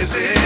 rising.